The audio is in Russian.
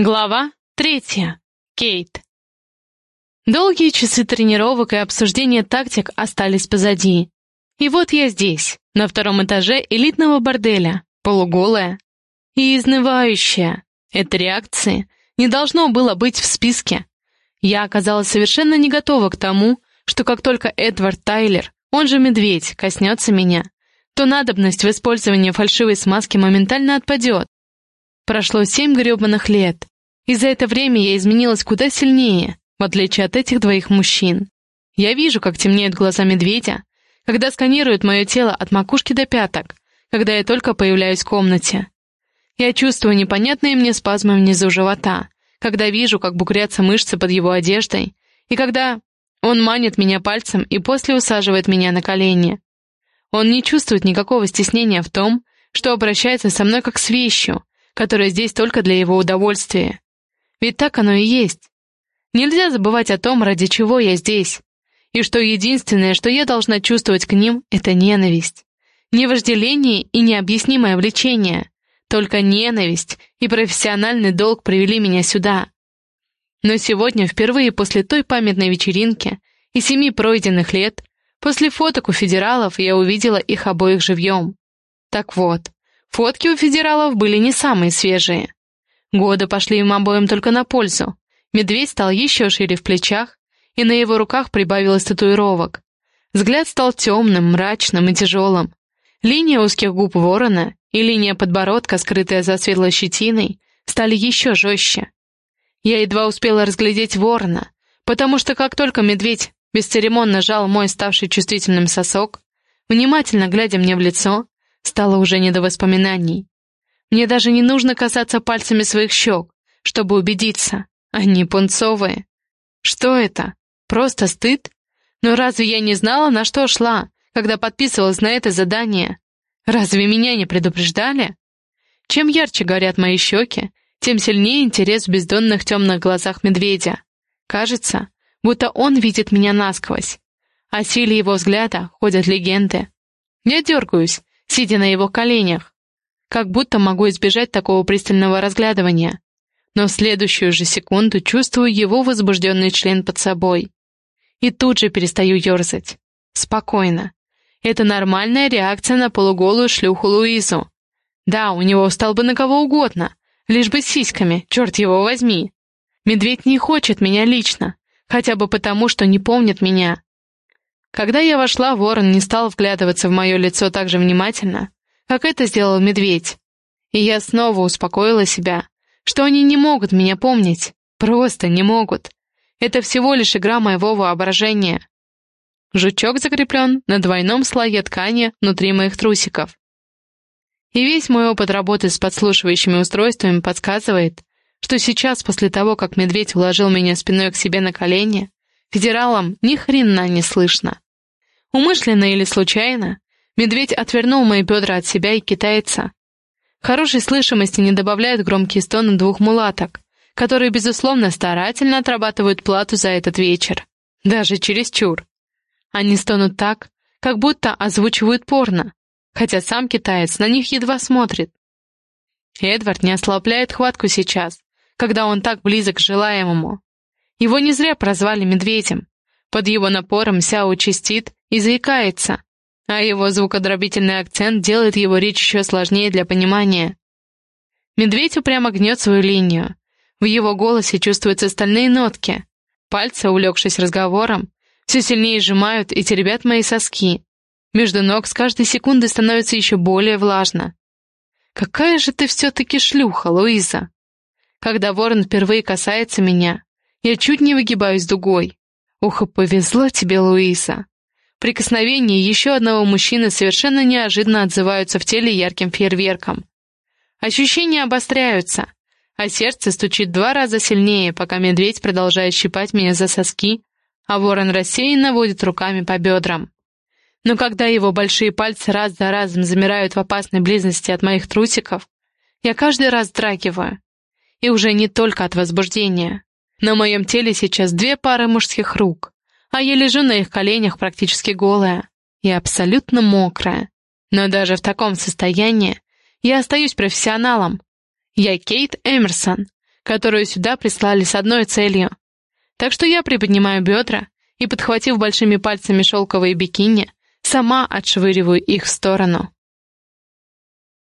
Глава третья. Кейт. Долгие часы тренировок и обсуждения тактик остались позади. И вот я здесь, на втором этаже элитного борделя, полуголая и изнывающая. Этой реакции не должно было быть в списке. Я оказалась совершенно не готова к тому, что как только Эдвард Тайлер, он же Медведь, коснется меня, то надобность в использовании фальшивой смазки моментально отпадет. Прошло семь гребаных лет, и за это время я изменилась куда сильнее, в отличие от этих двоих мужчин. Я вижу, как темнеют глаза медведя, когда сканируют мое тело от макушки до пяток, когда я только появляюсь в комнате. Я чувствую непонятные мне спазмы внизу живота, когда вижу, как бугрятся мышцы под его одеждой, и когда он манит меня пальцем и после усаживает меня на колени. Он не чувствует никакого стеснения в том, что обращается со мной как с вещью, которая здесь только для его удовольствия. Ведь так оно и есть. Нельзя забывать о том, ради чего я здесь. И что единственное, что я должна чувствовать к ним, это ненависть. Не вожделение и необъяснимое влечение. Только ненависть и профессиональный долг привели меня сюда. Но сегодня, впервые после той памятной вечеринки и семи пройденных лет, после фоток у федералов я увидела их обоих живьем. Так вот, фотки у федералов были не самые свежие. Годы пошли им обоим только на пользу. Медведь стал еще шире в плечах, и на его руках прибавилось татуировок. Взгляд стал темным, мрачным и тяжелым. Линия узких губ ворона и линия подбородка, скрытая за светлой щетиной, стали еще жестче. Я едва успела разглядеть ворона, потому что как только медведь бесцеремонно жал мой ставший чувствительным сосок, внимательно глядя мне в лицо, стало уже не до воспоминаний. Мне даже не нужно касаться пальцами своих щек, чтобы убедиться. Они пунцовые. Что это? Просто стыд? Но разве я не знала, на что шла, когда подписывалась на это задание? Разве меня не предупреждали? Чем ярче горят мои щеки, тем сильнее интерес в бездонных темных глазах медведя. Кажется, будто он видит меня насквозь. О силе его взгляда ходят легенды. Я дергаюсь, сидя на его коленях, как будто могу избежать такого пристального разглядывания. Но в следующую же секунду чувствую его возбужденный член под собой. И тут же перестаю ерзать. Спокойно. Это нормальная реакция на полуголую шлюху Луизу. Да, у него встал бы на кого угодно, лишь бы сиськами, черт его возьми. Медведь не хочет меня лично, хотя бы потому, что не помнит меня. Когда я вошла, ворон не стал вглядываться в мое лицо так же внимательно, как это сделал медведь. И я снова успокоила себя, что они не могут меня помнить, просто не могут. Это всего лишь игра моего воображения. Жучок закреплен на двойном слое ткани внутри моих трусиков. И весь мой опыт работы с подслушивающими устройствами подсказывает, что сейчас, после того, как медведь уложил меня спиной к себе на колени, федералам ни хрена не слышно. Умышленно или случайно, Медведь отвернул мои бедра от себя и китайца. Хорошей слышимости не добавляют громкие стоны двух мулаток, которые, безусловно, старательно отрабатывают плату за этот вечер. Даже чересчур. Они стонут так, как будто озвучивают порно, хотя сам китаец на них едва смотрит. Эдвард не ослабляет хватку сейчас, когда он так близок к желаемому. Его не зря прозвали медведем. Под его напором Сяо чистит и заикается, а его звукодробительный акцент делает его речь еще сложнее для понимания. Медведь упрямо гнет свою линию. В его голосе чувствуются стальные нотки. Пальцы, улегшись разговором, все сильнее сжимают и теребят мои соски. Между ног с каждой секундой становится еще более влажно. «Какая же ты все-таки шлюха, Луиза!» Когда ворон впервые касается меня, я чуть не выгибаюсь дугой. Ух, повезло тебе, Луиза. Прикосновения еще одного мужчины совершенно неожиданно отзываются в теле ярким фейерверком. Ощущения обостряются, а сердце стучит два раза сильнее, пока медведь продолжает щипать меня за соски, а ворон рассеянно водит руками по бедрам. Но когда его большие пальцы раз за разом замирают в опасной близости от моих трусиков, я каждый раз драгиваю. И уже не только от возбуждения. На моем теле сейчас две пары мужских рук, а я лежу на их коленях практически голая и абсолютно мокрая. Но даже в таком состоянии я остаюсь профессионалом. Я Кейт Эмерсон, которую сюда прислали с одной целью. Так что я приподнимаю бедра и, подхватив большими пальцами шелковые бикини, сама отшвыриваю их в сторону.